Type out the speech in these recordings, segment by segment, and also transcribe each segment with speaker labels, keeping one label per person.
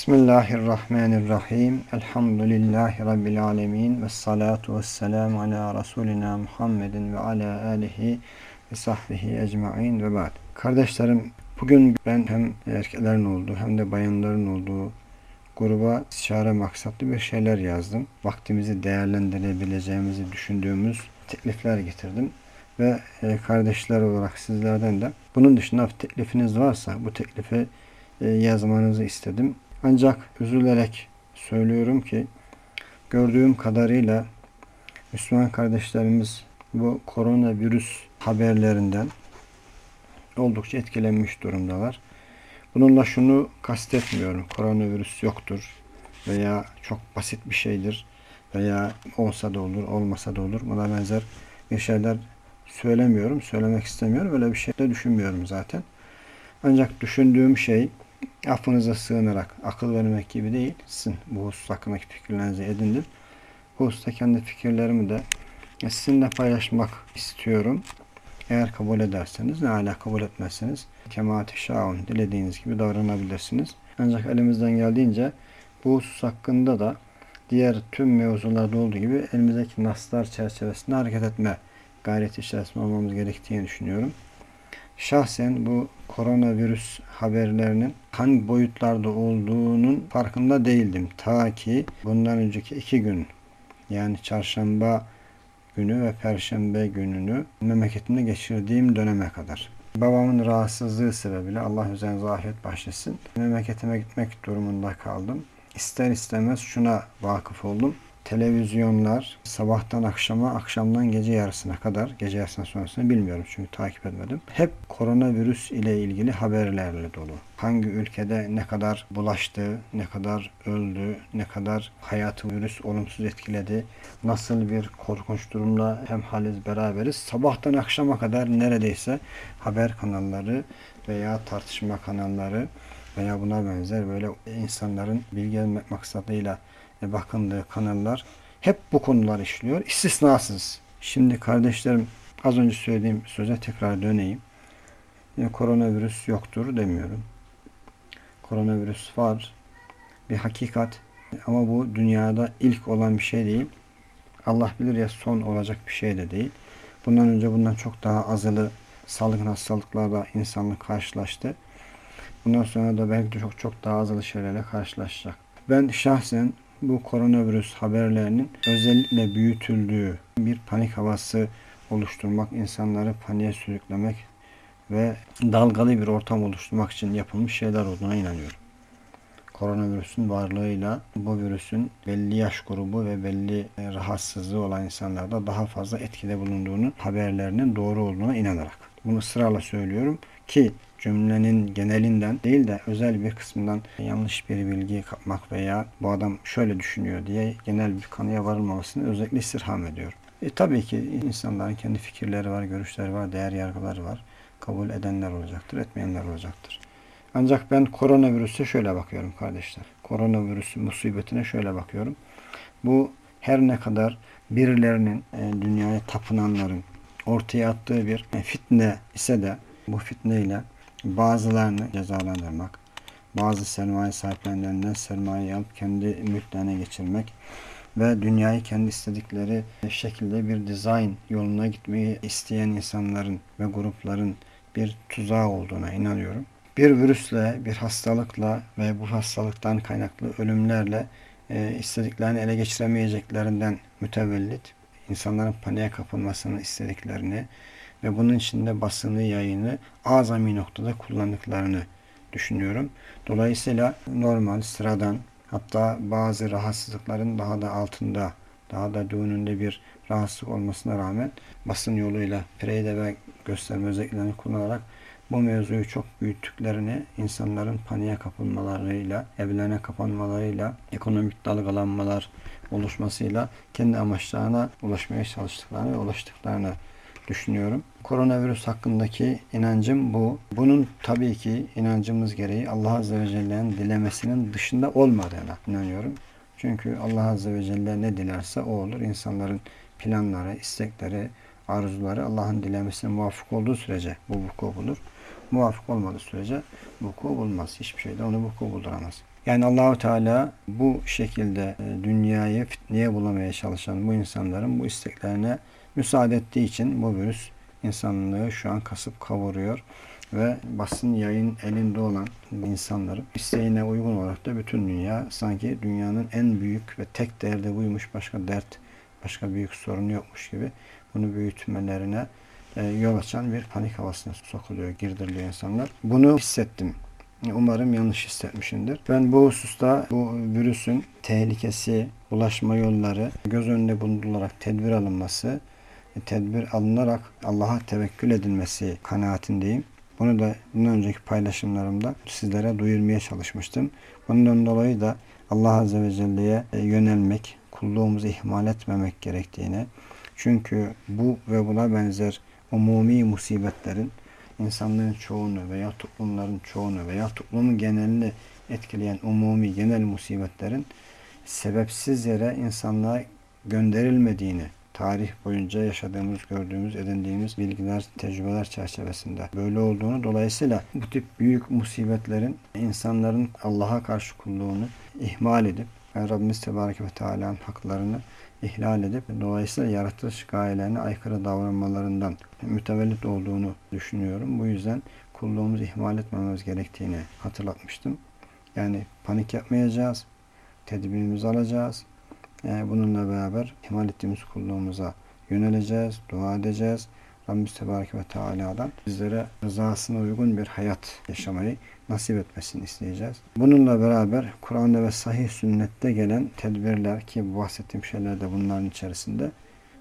Speaker 1: Bismillahirrahmanirrahim. Elhamdülillahi Rabbil alemin. Ve salatu ve selamu ala Resulina Muhammedin ve ala alihi ve sahbihi ecma'in ve ba'd. Kardeşlerim bugün ben hem erkeklerin olduğu hem de bayanların olduğu gruba istişare maksatlı bir şeyler yazdım. Vaktimizi değerlendirebileceğimizi düşündüğümüz teklifler getirdim. Ve e, kardeşler olarak sizlerden de bunun dışında teklifiniz varsa bu teklifi e, yazmanızı istedim. Ancak üzülerek söylüyorum ki gördüğüm kadarıyla Müslüman kardeşlerimiz bu koronavirüs haberlerinden oldukça etkilenmiş durumdalar. Bununla şunu kastetmiyorum. Koronavirüs yoktur veya çok basit bir şeydir veya olsa da olur, olmasa da olur. Buna benzer bir şeyler söylemiyorum, söylemek istemiyorum. Öyle bir şey de düşünmüyorum zaten. Ancak düşündüğüm şey affınıza sığınarak akıl vermek gibi değil. Sizin bu husus hakkındaki fikirlerinizi edindim. Bu hususta kendi fikirlerimi de sizinle paylaşmak istiyorum. Eğer kabul ederseniz, ne hala kabul etmezseniz kemaati şaun dilediğiniz gibi davranabilirsiniz. Ancak elimizden geldiğince bu husus hakkında da diğer tüm mevzularda olduğu gibi elimizdeki naslar çerçevesinde hareket etme gayreti içerisinde olmamız gerektiğini düşünüyorum. Şahsen bu koronavirüs haberlerinin hangi boyutlarda olduğunun farkında değildim. Ta ki bundan önceki iki gün yani çarşamba günü ve perşembe gününü memleketimde geçirdiğim döneme kadar. Babamın rahatsızlığı sebebiyle Allah üzerine zafiyet başlasın. Memleketime gitmek durumunda kaldım. İster istemez şuna vakıf oldum televizyonlar sabahtan akşama, akşamdan gece yarısına kadar, gece yarısına sonrasını bilmiyorum çünkü takip etmedim. Hep koronavirüs ile ilgili haberlerle dolu. Hangi ülkede ne kadar bulaştı, ne kadar öldü, ne kadar hayatı virüs olumsuz etkiledi, nasıl bir korkunç durumla hemhaliz beraberiz. Sabahtan akşama kadar neredeyse haber kanalları veya tartışma kanalları veya buna benzer böyle insanların bilgi maksadıyla bakındığı kanallar hep bu konular işliyor. İstisnasız. Şimdi kardeşlerim az önce söylediğim söze tekrar döneyim. Yani koronavirüs yoktur demiyorum. Koronavirüs var. Bir hakikat. Ama bu dünyada ilk olan bir şey değil. Allah bilir ya son olacak bir şey de değil. Bundan önce bundan çok daha azılı salgın hastalıklarla insanlık karşılaştı. Bundan sonra da belki de çok çok daha azılı şeylerle karşılaşacak. Ben şahsen bu koronavirüs haberlerinin özellikle büyütüldüğü bir panik havası oluşturmak, insanları paniğe sürüklemek ve dalgalı bir ortam oluşturmak için yapılmış şeyler olduğuna inanıyorum. Koronavirüsün varlığıyla bu virüsün belli yaş grubu ve belli rahatsızlığı olan insanlarda daha fazla etkide bulunduğunu haberlerinin doğru olduğuna inanarak. Bunu sırayla söylüyorum ki cümlenin genelinden değil de özel bir kısmından yanlış bir bilgi kapmak veya bu adam şöyle düşünüyor diye genel bir kanıya varılmamasını özellikle istirham ediyorum. E, tabii ki insanların kendi fikirleri var, görüşleri var, değer yargıları var. Kabul edenler olacaktır, etmeyenler olacaktır. Ancak ben koronavirüse şöyle bakıyorum kardeşler. Koronavirüs musibetine şöyle bakıyorum. Bu her ne kadar birilerinin e, dünyaya tapınanların ortaya attığı bir fitne ise de bu fitneyle bazılarını cezalandırmak, bazı sermaye sahiplerinden sermaye alıp kendi mülklerine geçirmek ve dünyayı kendi istedikleri şekilde bir dizayn yoluna gitmeyi isteyen insanların ve grupların bir tuzağı olduğuna inanıyorum. Bir virüsle, bir hastalıkla ve bu hastalıktan kaynaklı ölümlerle e, istediklerini ele geçiremeyeceklerinden mütevellit insanların paniğe kapılmasını istediklerini ve bunun içinde basını yayını azami noktada kullandıklarını düşünüyorum. Dolayısıyla normal, sıradan hatta bazı rahatsızlıkların daha da altında, daha da düğününde bir rahatsızlık olmasına rağmen basın yoluyla preyde ve gösterme özelliklerini kullanarak bu mevzuyu çok büyüttüklerini, insanların paniğe kapılmalarıyla, evlerine kapanmalarıyla, ekonomik dalgalanmalar oluşmasıyla kendi amaçlarına ulaşmaya çalıştıklarını ve ulaştıklarını düşünüyorum. Koronavirüs hakkındaki inancım bu. Bunun tabii ki inancımız gereği Allah Azze ve Celle'nin dilemesinin dışında olmadığına inanıyorum. Çünkü Allah Azze ve Celle ne dilerse o olur. İnsanların planları, istekleri, arzuları Allah'ın dilemesine muvafık olduğu sürece bu vuku bulur. Muvafık olmadığı sürece vuku bulmaz. Hiçbir şeyde onu vuku bulduramaz. Yani Allahu Teala bu şekilde e, dünyayı fitneye bulamaya çalışan bu insanların bu isteklerine müsaade ettiği için bu virüs insanlığı şu an kasıp kavuruyor ve basın yayın elinde olan insanların isteğine uygun olarak da bütün dünya sanki dünyanın en büyük ve tek derdi buymuş başka dert başka büyük sorun yokmuş gibi bunu büyütmelerine e, yol açan bir panik havasına sokuluyor, girdiriliyor insanlar. Bunu hissettim. Umarım yanlış hissetmişimdir. Ben bu hususta bu virüsün tehlikesi, ulaşma yolları göz önünde bulundurularak tedbir alınması, tedbir alınarak Allah'a tevekkül edilmesi kanaatindeyim. Bunu da bundan önceki paylaşımlarımda sizlere duyurmaya çalışmıştım. Bundan dolayı da Allah Azze ve Celle'ye e, yönelmek, kulluğumuzu ihmal etmemek gerektiğini, çünkü bu ve buna benzer umumi musibetlerin insanların çoğunu veya toplumların çoğunu veya toplumun genelini etkileyen umumi genel musibetlerin sebepsiz yere insanlığa gönderilmediğini tarih boyunca yaşadığımız, gördüğümüz, edindiğimiz bilgiler, tecrübeler çerçevesinde böyle olduğunu dolayısıyla bu tip büyük musibetlerin insanların Allah'a karşı kulluğunu ihmal edip Rabbimiz Tebareke ve Teala'nın haklarını ihlal edip dolayısıyla yaratılış gayelerine aykırı davranmalarından mütevellit olduğunu düşünüyorum. Bu yüzden kulluğumuzu ihmal etmememiz gerektiğini hatırlatmıştım. Yani panik yapmayacağız. Tedbirimizi alacağız. Yani bununla beraber ihmal ettiğimiz kulluğumuza yöneleceğiz, dua edeceğiz. Rabbimiz Tebarek ve Teala'dan bizlere rızasına uygun bir hayat yaşamayı nasip etmesini isteyeceğiz. Bununla beraber Kur'an'da ve sahih sünnette gelen tedbirler ki bahsettiğim şeyler de bunların içerisinde.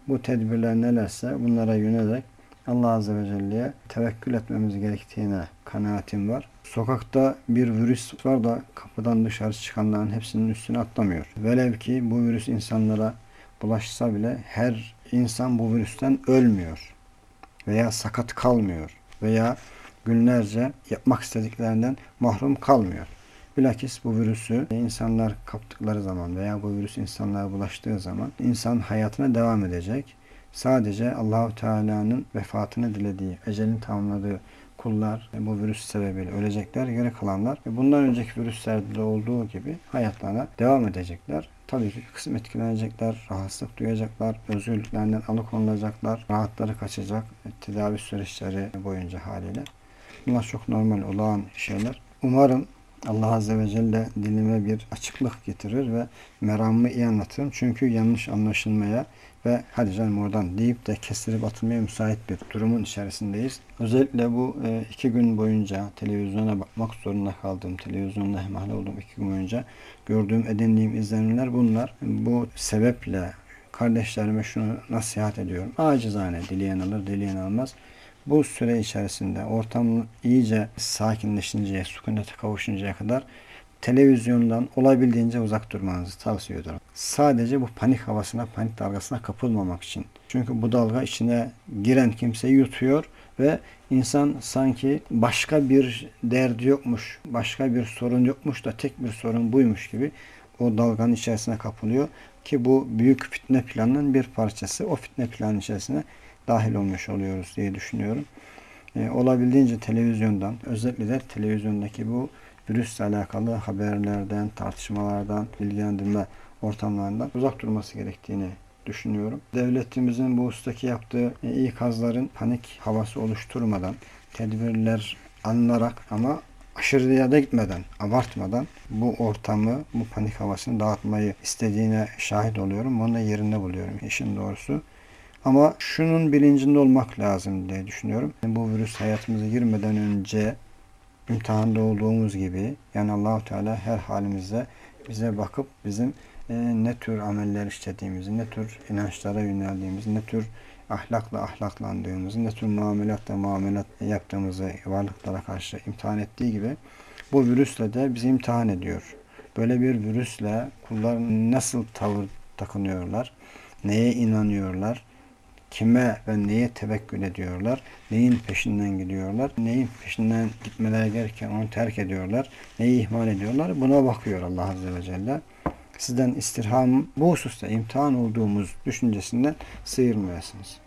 Speaker 1: Bu tedbirler nelerse bunlara yönelerek Allah Azze ve Celle'ye tevekkül etmemiz gerektiğine kanaatim var. Sokakta bir virüs var da kapıdan dışarı çıkanların hepsinin üstüne atlamıyor. Velev ki bu virüs insanlara bulaşsa bile her insan bu virüsten ölmüyor veya sakat kalmıyor veya günlerce yapmak istediklerinden mahrum kalmıyor. Bilakis bu virüsü insanlar kaptıkları zaman veya bu virüs insanlara bulaştığı zaman insan hayatına devam edecek. Sadece Allahu Teala'nın vefatını dilediği, ecelini tamamladığı kullar bu virüs sebebiyle ölecekler. Geri kalanlar bundan önceki virüslerde de olduğu gibi hayatlarına devam edecekler. Tabii ki kısım etkilenecekler, rahatsızlık duyacaklar, özgürlüklerinden alıkonulacaklar, rahatları kaçacak tedavi süreçleri boyunca haliyle. Bunlar çok normal olağan şeyler. Umarım Allah Azze ve Celle dilime bir açıklık getirir ve meramımı iyi anlatırım. Çünkü yanlış anlaşılmaya ve hadi canım oradan deyip de kestirip atılmaya müsait bir durumun içerisindeyiz. Özellikle bu e, iki gün boyunca televizyona bakmak zorunda kaldığım, televizyonda hemhal olduğum iki gün boyunca gördüğüm, edindiğim izlenimler bunlar. Bu sebeple kardeşlerime şunu nasihat ediyorum. Acizane dileyen alır, dileyen almaz. Bu süre içerisinde ortam iyice sakinleşinceye, sükunete kavuşuncaya kadar televizyondan olabildiğince uzak durmanızı tavsiye ederim. Sadece bu panik havasına, panik dalgasına kapılmamak için. Çünkü bu dalga içine giren kimseyi yutuyor ve insan sanki başka bir derdi yokmuş, başka bir sorun yokmuş da tek bir sorun buymuş gibi o dalganın içerisine kapılıyor ki bu büyük fitne planının bir parçası. O fitne planının içerisine dahil olmuş oluyoruz diye düşünüyorum. E, olabildiğince televizyondan, özellikle de televizyondaki bu virüsle alakalı haberlerden, tartışmalardan, bilgilendirme ortamlarından uzak durması gerektiğini düşünüyorum. Devletimizin bu ustaki yaptığı e, ikazların panik havası oluşturmadan, tedbirler alınarak ama aşırıya da gitmeden, abartmadan bu ortamı, bu panik havasını dağıtmayı istediğine şahit oluyorum. Bunu da yerinde buluyorum işin doğrusu. Ama şunun bilincinde olmak lazım diye düşünüyorum. Bu virüs hayatımıza girmeden önce imtihanda olduğumuz gibi yani Allahu Teala her halimizde bize bakıp bizim e, ne tür ameller işlediğimizi, ne tür inançlara yöneldiğimizi, ne tür ahlakla ahlaklandığımızı, ne tür muamelatla muamelat yaptığımızı varlıklara karşı imtihan ettiği gibi bu virüsle de bizi imtihan ediyor. Böyle bir virüsle kullar nasıl tavır takınıyorlar, neye inanıyorlar, kime ve neye tevekkül ediyorlar, neyin peşinden gidiyorlar, neyin peşinden gitmeleri gereken onu terk ediyorlar, neyi ihmal ediyorlar buna bakıyor Allah Azze ve Celle. Sizden istirham bu hususta imtihan olduğumuz düşüncesinden sıyırmayasınız.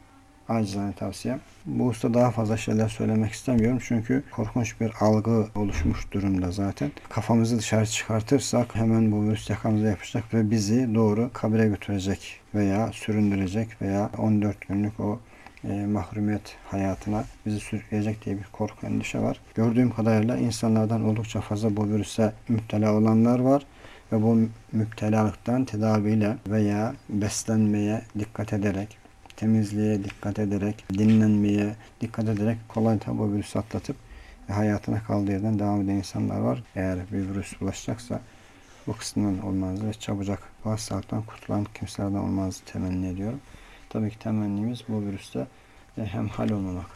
Speaker 1: Acizane tavsiyem. Bu usta daha fazla şeyler söylemek istemiyorum çünkü korkunç bir algı oluşmuş durumda zaten. Kafamızı dışarı çıkartırsak hemen bu virüs yakamıza yapacak ve bizi doğru kabire götürecek veya süründürecek veya 14 günlük o e, mahrumiyet hayatına bizi sürükleyecek diye bir korku endişe var. Gördüğüm kadarıyla insanlardan oldukça fazla bu virüse müptela olanlar var ve bu müptelalıktan tedaviyle veya beslenmeye dikkat ederek, temizliğe dikkat ederek, dinlenmeye dikkat ederek kolayca bu virüsü atlatıp hayatına kaldığı yerden devam eden insanlar var. Eğer bir virüs bulaşacaksa bu kısmından olmanızı ve çabucak bu hastalıktan kurtulan kimselerden olmanızı temenni ediyorum. Tabii ki temennimiz bu virüste e, hem hal olmamak,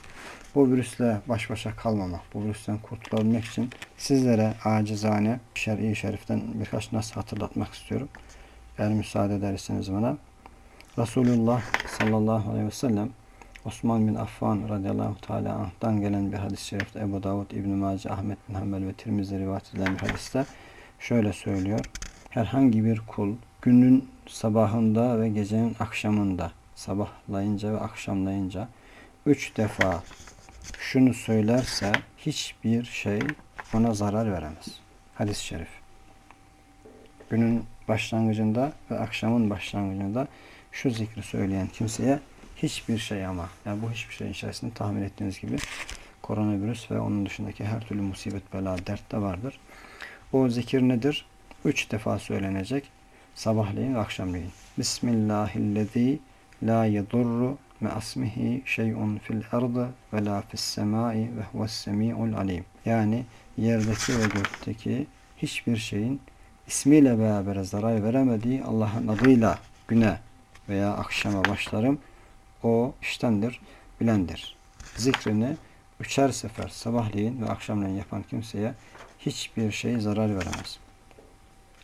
Speaker 1: bu virüsle baş başa kalmamak, bu virüsten kurtulabilmek için sizlere acizane şer'i şeriften birkaç nas hatırlatmak istiyorum. Eğer müsaade ederseniz bana. Resulullah sallallahu aleyhi ve sellem Osman bin Affan radıyallahu teala anh'tan gelen bir hadis-i şerifte Ebu Davud, İbn Mace, Ahmet bin Hanbel ve Tirmizi rivayet edilen bir hadiste şöyle söylüyor. Herhangi bir kul günün sabahında ve gecenin akşamında sabahlayınca ve akşamlayınca üç defa şunu söylerse hiçbir şey ona zarar veremez. Hadis-i şerif. Günün başlangıcında ve akşamın başlangıcında şu zikri söyleyen kimseye hiçbir şey ama yani bu hiçbir şeyin içerisinde tahmin ettiğiniz gibi koronavirüs ve onun dışındaki her türlü musibet, bela, dert de vardır. O zikir nedir? Üç defa söylenecek. Sabahleyin ve akşamleyin. Bismillahillezî la yedurru me asmihi şey'un fil ardı ve la fis semai ve huves semi'ul alim. Yani yerdeki ve gökteki hiçbir şeyin ismiyle beraber zarar veremediği Allah'ın adıyla güne veya akşama başlarım. O iştendir, bilendir. Zikrini üçer sefer sabahleyin ve akşamleyin yapan kimseye hiçbir şey zarar veremez.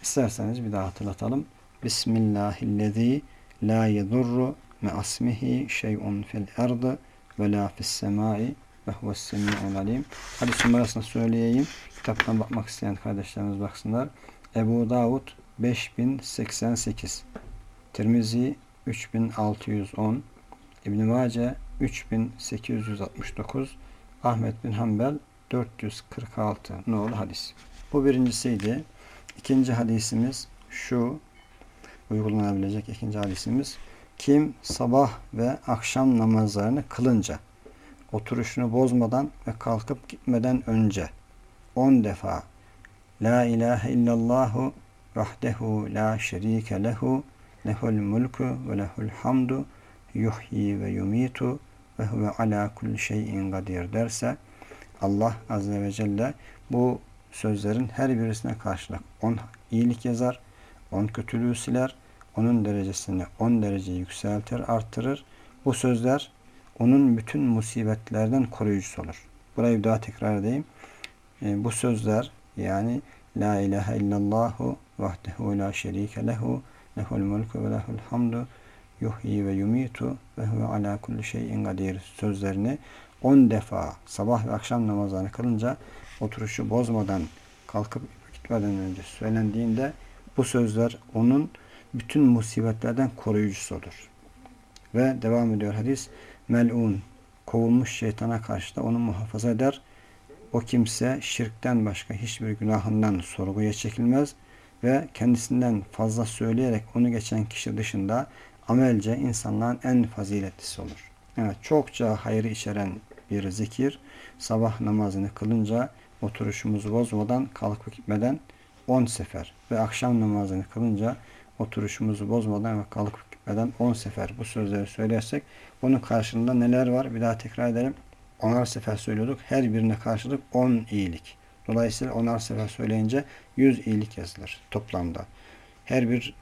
Speaker 1: İsterseniz bir daha hatırlatalım. Bismillahillezî la yedurru me asmihi şey'un fil ardı ve la fis semai ve huves semi'ul alim. Hadis numarasını söyleyeyim. Kitaptan bakmak isteyen kardeşlerimiz baksınlar. Ebu Davud 5088 Tirmizi 3610 İbn Mace 3869 Ahmet bin Hanbel 446 nolu hadis. Bu birincisiydi. İkinci hadisimiz şu uygulanabilecek ikinci hadisimiz kim sabah ve akşam namazlarını kılınca oturuşunu bozmadan ve kalkıp gitmeden önce on defa La ilahe illallahu vahdehu la şerike lehu lehul mulku ve lehul hamdu yuhyi ve yumitu ve huve ala kulli şeyin kadir derse Allah Azze ve Celle bu sözlerin her birisine karşılık 10 iyilik yazar, 10 kötülüğü siler, onun derecesini 10 derece yükseltir, arttırır. Bu sözler onun bütün musibetlerden koruyucusu olur. Burayı bir daha tekrar edeyim. E, bu sözler yani La ilahe illallahu vahdehu la şerike lehu lehul mulku ve lehul hamdu yuhyi ve yumitu ve huve ala kulli şeyin kadir sözlerini 10 defa sabah ve akşam namazlarını kılınca oturuşu bozmadan kalkıp gitmeden önce söylendiğinde bu sözler onun bütün musibetlerden koruyucusu olur. Ve devam ediyor hadis. Mel'un kovulmuş şeytana karşı da onu muhafaza eder. O kimse şirkten başka hiçbir günahından sorguya çekilmez ve kendisinden fazla söyleyerek onu geçen kişi dışında amelce insanların en faziletlisi olur. Evet çokça hayrı içeren bir zikir sabah namazını kılınca oturuşumuzu bozmadan kalkıp gitmeden 10 sefer ve akşam namazını kılınca oturuşumuzu bozmadan ve kalkıp gitmeden 10 sefer bu sözleri söylersek bunun karşılığında neler var? Bir daha tekrar edelim. Onar sefer söylüyorduk. Her birine karşılık 10 iyilik. Dolayısıyla onar sefer söyleyince 100 iyilik yazılır toplamda. Her bir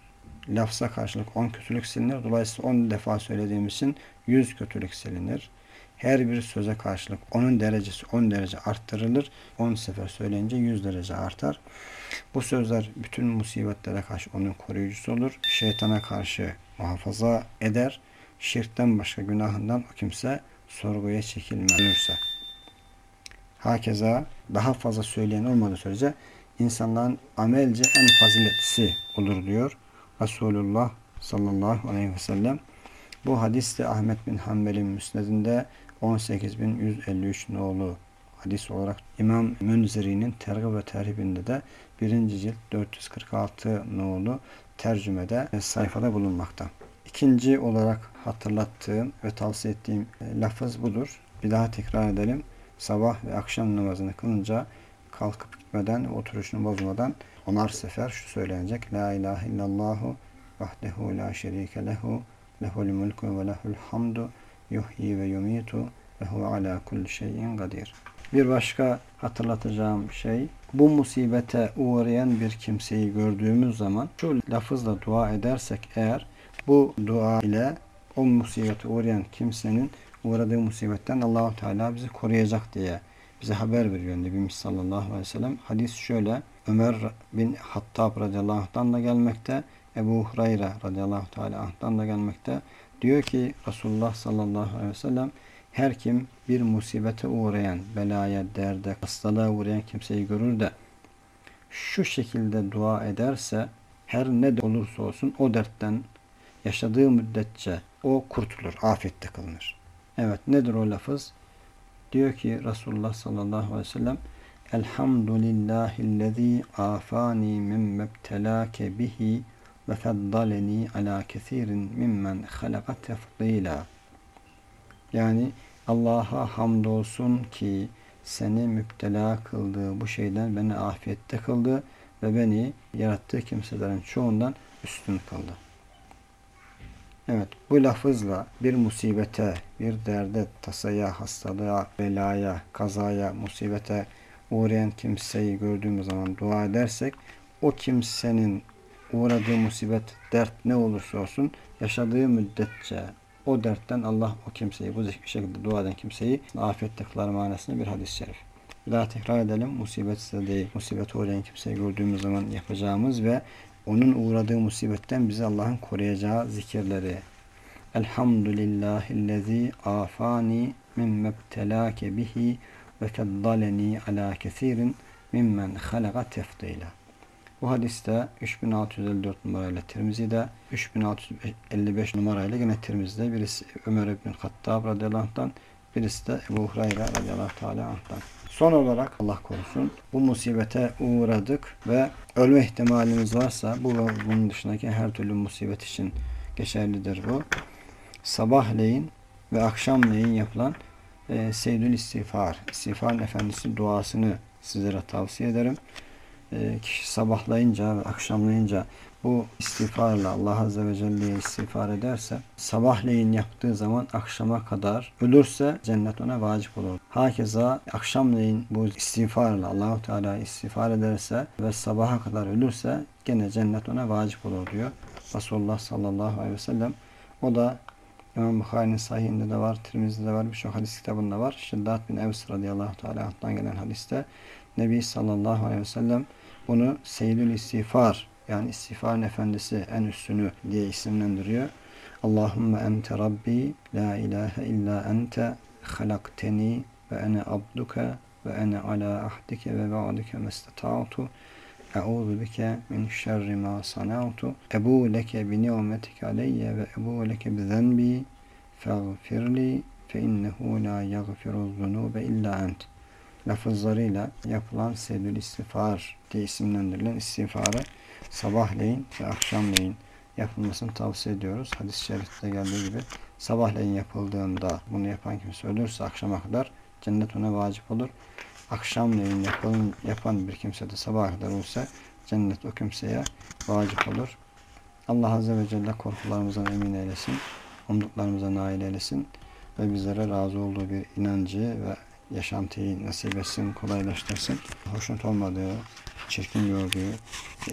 Speaker 1: lafza karşılık 10 kötülük silinir. Dolayısıyla 10 defa söylediğimiz için 100 kötülük silinir. Her bir söze karşılık onun derecesi 10 derece arttırılır. 10 sefer söyleyince 100 derece artar. Bu sözler bütün musibetlere karşı onun koruyucusu olur. Şeytana karşı muhafaza eder. Şirkten başka günahından o kimse sorguya çekilmezse. Hakeza daha fazla söyleyen olmadığı sürece insanların amelce en faziletlisi olur diyor Resulullah sallallahu aleyhi ve sellem. Bu hadis de Ahmet bin Hanbel'in müsnedinde 18153 nolu hadis olarak İmam Münziri'nin Tergib ve Terhibinde de 1. cilt 446 nolu tercümede sayfada bulunmakta. İkinci olarak hatırlattığım ve tavsiye ettiğim e, lafız budur. Bir daha tekrar edelim. Sabah ve akşam namazını kılınca kalkıp gitmeden, oturuşunu bozmadan onar sefer şu söylenecek. La ilahe illallahu vahdehu la şerike lehu lehul mulku ve lehul hamdu yuhyi ve yumitu ve huve ala kulli şeyin kadir. Bir başka hatırlatacağım şey bu musibete uğrayan bir kimseyi gördüğümüz zaman şu lafızla dua edersek eğer bu dua ile o musibete uğrayan kimsenin uğradığı musibetten Allahu Teala bizi koruyacak diye bize haber veriyor Nebimiz sallallahu aleyhi ve sellem. Hadis şöyle Ömer bin Hattab radıyallahu anh'tan da gelmekte. Ebu Hureyre radıyallahu teala anh'tan da gelmekte. Diyor ki Resulullah sallallahu aleyhi ve sellem her kim bir musibete uğrayan, belaya, derde, hastalığa uğrayan kimseyi görür de şu şekilde dua ederse her ne de olursa olsun o dertten yaşadığı müddetçe o kurtulur, afette kılınır. Evet nedir o lafız? Diyor ki Resulullah sallallahu aleyhi ve sellem Elhamdülillahillezî afani mimme btelâke bihi ve feddaleni ala kesirin mimmen halaka tefdila. Yani Allah'a hamdolsun ki seni müptela kıldığı bu şeyden beni afiyette kıldı ve beni yarattığı kimselerin çoğundan üstün kıldı. Evet bu lafızla bir musibete, bir derde, tasaya, hastalığa, belaya, kazaya, musibete uğrayan kimseyi gördüğümüz zaman dua edersek o kimsenin uğradığı musibet, dert ne olursa olsun yaşadığı müddetçe o dertten Allah o kimseyi bu şekilde dua eden kimseyi afiyette kılar manasında bir hadis-i şerif. Bir daha tekrar edelim. Musibet değil. Musibete uğrayan kimseyi gördüğümüz zaman yapacağımız ve onun uğradığı musibetten bizi Allah'ın koruyacağı zikirleri. Elhamdülillahillezî afani mimme btelâke bihi ve feddaleni ala kesirin mimmen halaka tefdila. Bu hadiste 3654 numarayla Tirmizi'de, 3655 numarayla yine Tirmizi'de birisi Ömer ibn Hattab radıyallahu anh'tan, birisi de Ebu Hureyre radıyallahu teala. Son olarak Allah korusun bu musibete uğradık ve ölme ihtimalimiz varsa bu ve bunun dışındaki her türlü musibet için geçerlidir bu. Sabahleyin ve akşamleyin yapılan e, Seyyidül İstiğfar, İstiğfarın Efendisi duasını sizlere tavsiye ederim. E, kişi sabahlayınca ve akşamlayınca bu istiğfarla Allah Azze ve Celle'ye istiğfar ederse sabahleyin yaptığı zaman akşama kadar ölürse cennet ona vacip olur. Hakeza akşamleyin bu istiğfarla Allahu Teala istiğfar ederse ve sabaha kadar ölürse gene cennet ona vacip olur diyor. Resulullah sallallahu aleyhi ve sellem. O da İmam Bukhari'nin sahihinde de var, Tirmiz'de de var, birçok hadis kitabında var. Şiddat bin Evs radıyallahu teala gelen hadiste Nebi sallallahu aleyhi ve sellem bunu Seyyidül İstiğfar yani istiğfarın efendisi en üstünü diye isimlendiriyor. Allahümme ente Rabbi la ilahe illa ente halakteni ve ene abduke ve ene ala ahdike ve ba'dike mestata'tu Euzu bike min şerri ma sana'tu. Ebu leke bi ni'metike aleyye ve ebu leke bi zenbi feğfirli fe innehu la yaghfiru zunube illa ent. Lafızlarıyla yapılan sedül istiğfar diye isimlendirilen istiğfarı sabahleyin ve akşamleyin yapılmasını tavsiye ediyoruz. Hadis-i şerifte geldiği gibi sabahleyin yapıldığında bunu yapan kimse ölürse akşama kadar cennet ona vacip olur. Akşamleyin yapalım, yapan bir kimse de sabaha kadar olsa cennet o kimseye vacip olur. Allah Azze ve Celle korkularımızdan emin eylesin. Umduklarımıza nail eylesin. Ve bizlere razı olduğu bir inancı ve yaşantıyı nasip etsin, kolaylaştırsın. Hoşnut olmadığı, çirkin gördüğü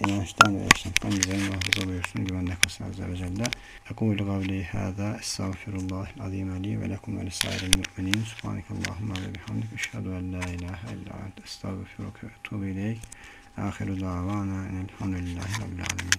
Speaker 1: inançtan ve yaşantıdan bizleri muhafaza buyursun. Güvende kılsın Azze ve Celle. Ekulu kavli hâzâ estağfirullahil azîm li ve lekum ve lisairil mü'minin. Subhanekallahumma ve bihamdik. Eşhedü en la ilahe illa ente estağfiruke ve etûbü. Ahiru davana enelhamdülillahi rabbil alemin.